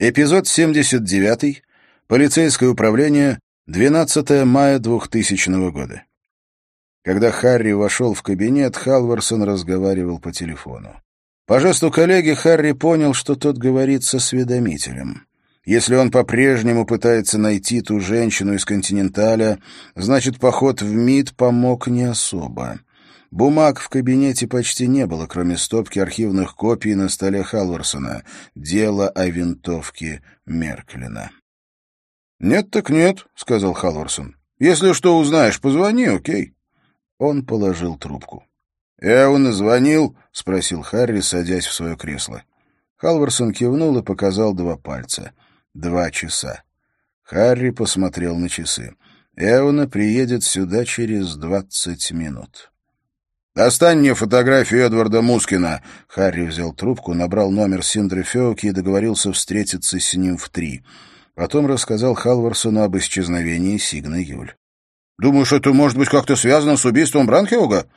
Эпизод 79. Полицейское управление. 12 мая 2000 года. Когда Харри вошел в кабинет, Халварсон разговаривал по телефону. По жесту коллеги Харри понял, что тот говорит со осведомителем. Если он по-прежнему пытается найти ту женщину из «Континенталя», значит, поход в МИД помог не особо. Бумаг в кабинете почти не было, кроме стопки архивных копий на столе Халварсона. Дело о винтовке Мерклина. «Нет так нет», — сказал Халварсон. «Если что узнаешь, позвони, окей». Он положил трубку. «Эун звонил?» — спросил Харри, садясь в свое кресло. Халварсон кивнул и показал два пальца. Два часа. Харри посмотрел на часы. Эуна приедет сюда через двадцать минут. «Достань мне фотографию Эдварда Мускина!» Харри взял трубку, набрал номер Синдры Феоки и договорился встретиться с ним в три. Потом рассказал Халварсону об исчезновении Сигны Юль. «Думаешь, это может быть как-то связано с убийством Бранхеуга?»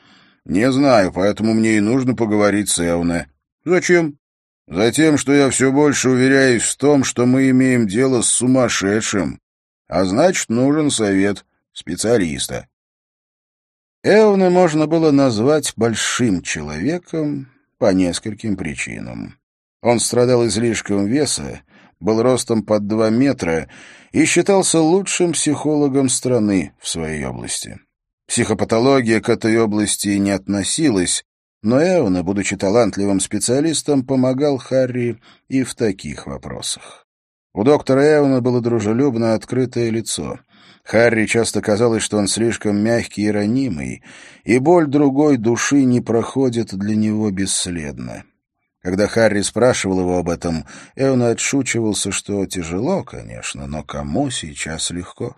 «Не знаю, поэтому мне и нужно поговорить с Эуне». «Зачем?» «Затем, что я все больше уверяюсь в том, что мы имеем дело с сумасшедшим, а значит, нужен совет специалиста». Эвна можно было назвать большим человеком по нескольким причинам. Он страдал излишком веса, был ростом под два метра и считался лучшим психологом страны в своей области. Психопатология к этой области не относилась, но Эвна, будучи талантливым специалистом, помогал Харри и в таких вопросах. У доктора Эвна было дружелюбно открытое лицо — Харри часто казалось, что он слишком мягкий и ранимый, и боль другой души не проходит для него бесследно. Когда Харри спрашивал его об этом, Эон отшучивался, что тяжело, конечно, но кому сейчас легко.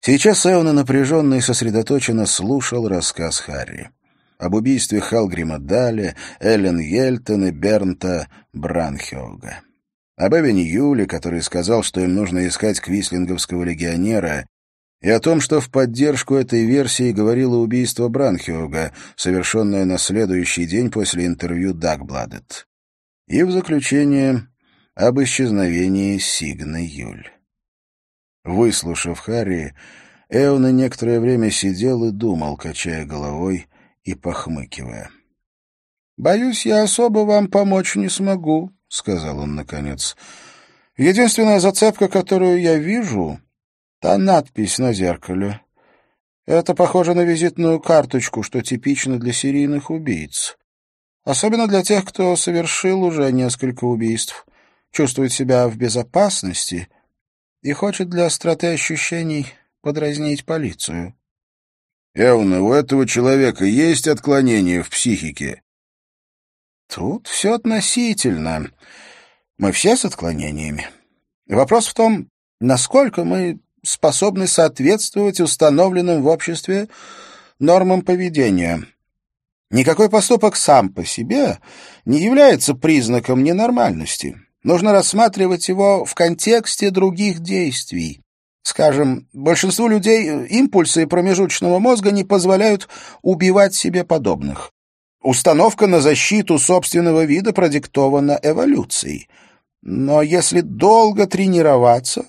Сейчас Эона напряженно и сосредоточенно слушал рассказ Харри об убийстве Халгрима Дале, Эллен Ельтен и Бернта Бранхеога об Эвене Юле, который сказал, что им нужно искать квислинговского легионера, и о том, что в поддержку этой версии говорило убийство Бранхиога, совершенное на следующий день после интервью Дагбладет. И в заключение об исчезновении Сигны Юль. Выслушав Харри, Эона некоторое время сидел и думал, качая головой и похмыкивая. «Боюсь, я особо вам помочь не смогу», — сказал он наконец. «Единственная зацепка, которую я вижу, — та надпись на зеркале. Это похоже на визитную карточку, что типично для серийных убийц. Особенно для тех, кто совершил уже несколько убийств, чувствует себя в безопасности и хочет для остроты ощущений подразнить полицию». «Эвна, у этого человека есть отклонения в психике?» Тут все относительно. Мы все с отклонениями. Вопрос в том, насколько мы способны соответствовать установленным в обществе нормам поведения. Никакой поступок сам по себе не является признаком ненормальности. Нужно рассматривать его в контексте других действий. Скажем, большинству людей импульсы промежуточного мозга не позволяют убивать себе подобных. Установка на защиту собственного вида продиктована эволюцией. Но если долго тренироваться,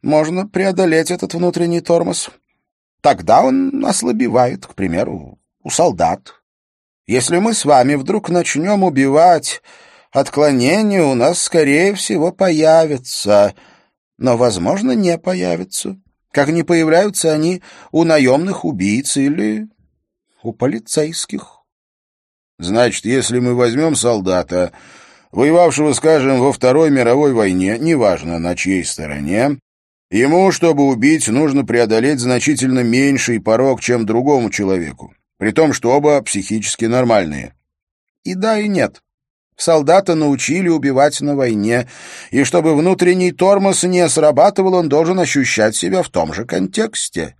можно преодолеть этот внутренний тормоз. Тогда он ослабевает, к примеру, у солдат. Если мы с вами вдруг начнем убивать, отклонения у нас, скорее всего, появятся, но, возможно, не появятся, как не появляются они у наемных убийц или у полицейских. Значит, если мы возьмем солдата, воевавшего, скажем, во Второй мировой войне, неважно на чьей стороне, ему, чтобы убить, нужно преодолеть значительно меньший порог, чем другому человеку, при том, что оба психически нормальные. И да, и нет. Солдата научили убивать на войне, и чтобы внутренний тормоз не срабатывал, он должен ощущать себя в том же контексте.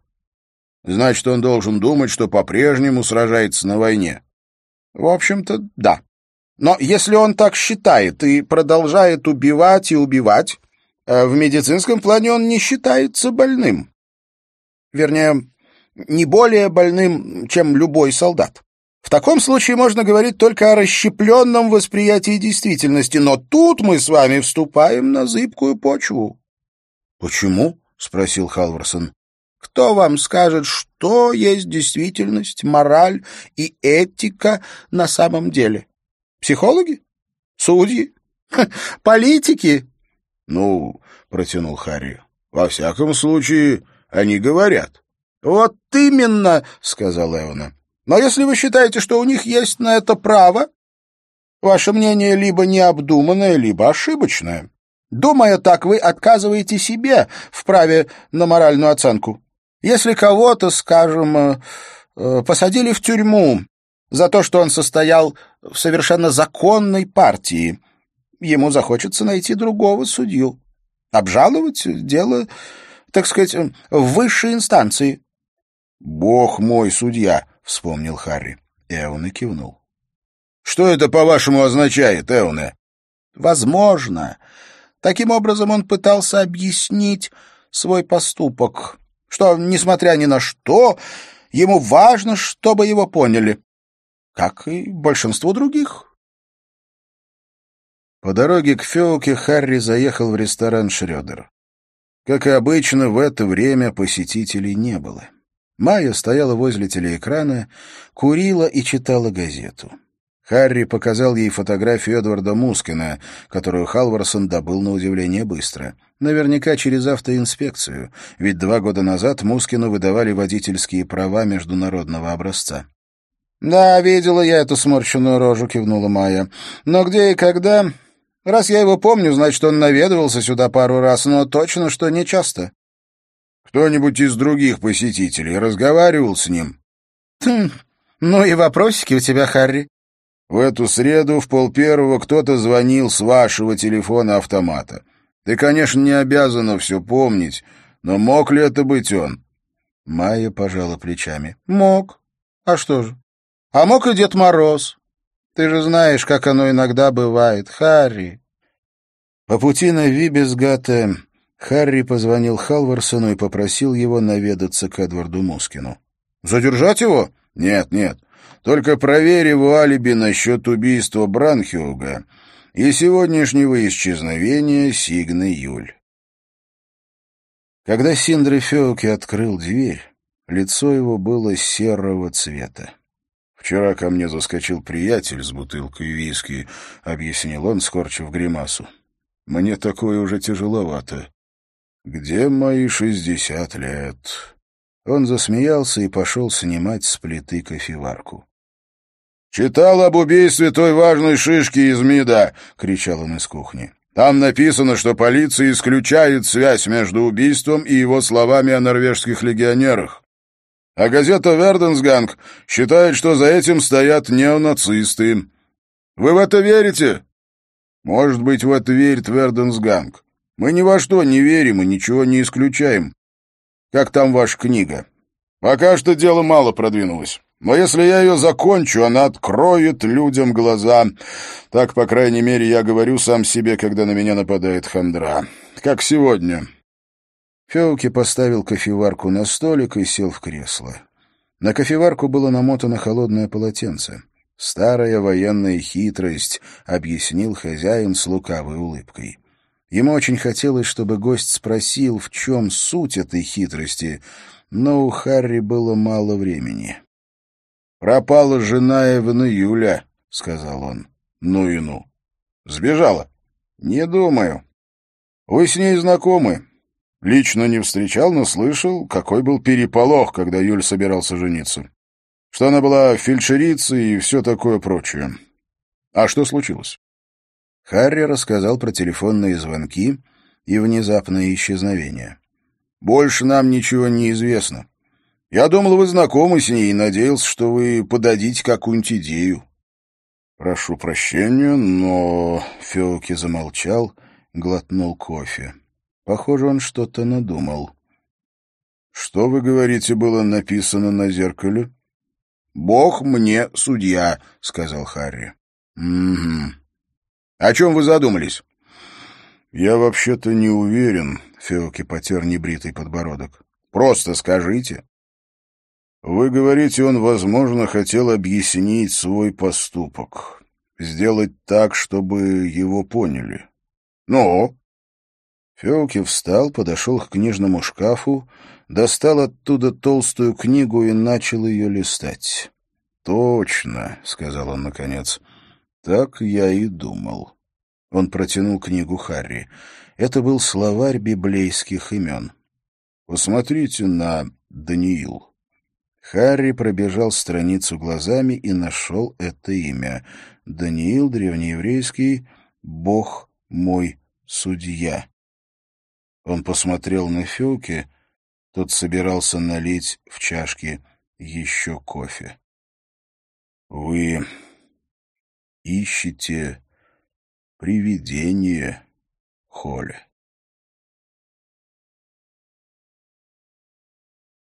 Значит, он должен думать, что по-прежнему сражается на войне. В общем-то, да. Но если он так считает и продолжает убивать и убивать, э, в медицинском плане он не считается больным. Вернее, не более больным, чем любой солдат. В таком случае можно говорить только о расщепленном восприятии действительности, но тут мы с вами вступаем на зыбкую почву. — Почему? — спросил Халварсон. — Кто вам скажет, что есть действительность, мораль и этика на самом деле? Психологи? Судьи? Политики? — Ну, — протянул Харри, — во всяком случае, они говорят. — Вот именно, — сказал Эвана. Но если вы считаете, что у них есть на это право, ваше мнение либо необдуманное, либо ошибочное. Думая так, вы отказываете себе в праве на моральную оценку. Если кого-то, скажем, э, э, посадили в тюрьму за то, что он состоял в совершенно законной партии, ему захочется найти другого судью. Обжаловать дело, так сказать, в высшей инстанции. «Бог мой судья», вспомнил Харри. Эуне кивнул. «Что это, по-вашему, означает, Эуне?» «Возможно. Таким образом он пытался объяснить свой поступок, что, несмотря ни на что, ему важно, чтобы его поняли, как и большинство других». По дороге к Феуке Харри заехал в ресторан «Шрёдер». Как и обычно, в это время посетителей не было. Майя стояла возле телеэкрана, курила и читала газету. Харри показал ей фотографию Эдварда Мускина, которую Халварсон добыл на удивление быстро. Наверняка через автоинспекцию, ведь два года назад Мускину выдавали водительские права международного образца. «Да, видела я эту сморщенную рожу», — кивнула Майя. «Но где и когда? Раз я его помню, значит, он наведывался сюда пару раз, но точно, что не часто». Кто-нибудь из других посетителей разговаривал с ним? Хм, ну и вопросики у тебя, Харри. В эту среду в полпервого кто-то звонил с вашего телефона автомата. Ты, конечно, не обязана все помнить, но мог ли это быть он? Майя пожала плечами. Мог. А что же? А мог и Дед Мороз. Ты же знаешь, как оно иногда бывает, Харри. По пути на Вибесгате Харри позвонил Халварсону и попросил его наведаться к Эдварду Мускину. «Задержать его?» «Нет, нет. Только проверь его алиби насчет убийства Бранхиуга и сегодняшнего исчезновения Сигны Юль». Когда Синдре Феуки открыл дверь, лицо его было серого цвета. «Вчера ко мне заскочил приятель с бутылкой виски», — объяснил он, скорчив гримасу. «Мне такое уже тяжеловато. «Где мои шестьдесят лет?» Он засмеялся и пошел снимать с плиты кофеварку. «Читал об убийстве той важной шишки из МИДа!» — кричал он из кухни. «Там написано, что полиция исключает связь между убийством и его словами о норвежских легионерах. А газета «Верденсганг» считает, что за этим стоят неонацисты. Вы в это верите?» «Может быть, в это верит Верденсганг. Мы ни во что не верим и ничего не исключаем. Как там ваша книга? Пока что дело мало продвинулось. Но если я ее закончу, она откроет людям глаза. Так, по крайней мере, я говорю сам себе, когда на меня нападает хандра. Как сегодня. Феуки поставил кофеварку на столик и сел в кресло. На кофеварку было намотано холодное полотенце. «Старая военная хитрость», — объяснил хозяин с лукавой улыбкой. Ему очень хотелось, чтобы гость спросил, в чем суть этой хитрости, но у Харри было мало времени. «Пропала жена Эвана Юля», — сказал он. «Ну и ну». «Сбежала?» «Не думаю». «Вы с ней знакомы?» «Лично не встречал, но слышал, какой был переполох, когда Юль собирался жениться. Что она была фельдшерицей и все такое прочее. А что случилось?» Харри рассказал про телефонные звонки и внезапное исчезновение. «Больше нам ничего не известно. Я думал, вы знакомы с ней и надеялся, что вы подадите какую-нибудь идею». «Прошу прощения, но...» — Феоки замолчал, глотнул кофе. Похоже, он что-то надумал. «Что, вы говорите, было написано на зеркале?» «Бог мне судья», — сказал Харри. «Угу. О чем вы задумались? Я вообще-то не уверен, Феоки потер небритый подбородок. Просто скажите. Вы говорите, он, возможно, хотел объяснить свой поступок, сделать так, чтобы его поняли. Но Феуки встал, подошел к книжному шкафу, достал оттуда толстую книгу и начал ее листать. «Точно», — сказал он наконец, — «так я и думал». Он протянул книгу Харри. Это был словарь библейских имен. «Посмотрите на Даниил». Харри пробежал страницу глазами и нашел это имя. Даниил, древнееврейский, «Бог мой судья». Он посмотрел на Фюки, тот собирался налить в чашки еще кофе. «Вы ищете привидение, Холли?»